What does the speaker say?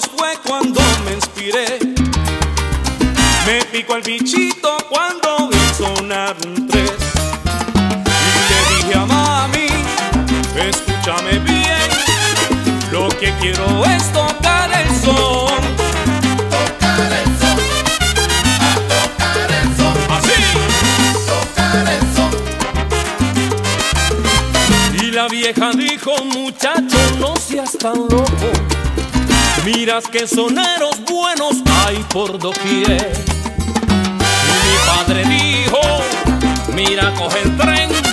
fue cuando me inspiré. Me picó el bichito cuando vi sonar un tres. Y le dije a mami, escúchame bien. Lo que quiero es tocar el sol. Tocar el sol. A tocar el sol. Así. Tocar el sol. Y la vieja dijo, muchacho, no seas tan loco Miras que soneros buenos hay por doquier. Mi padre dijo, mira, coge el tren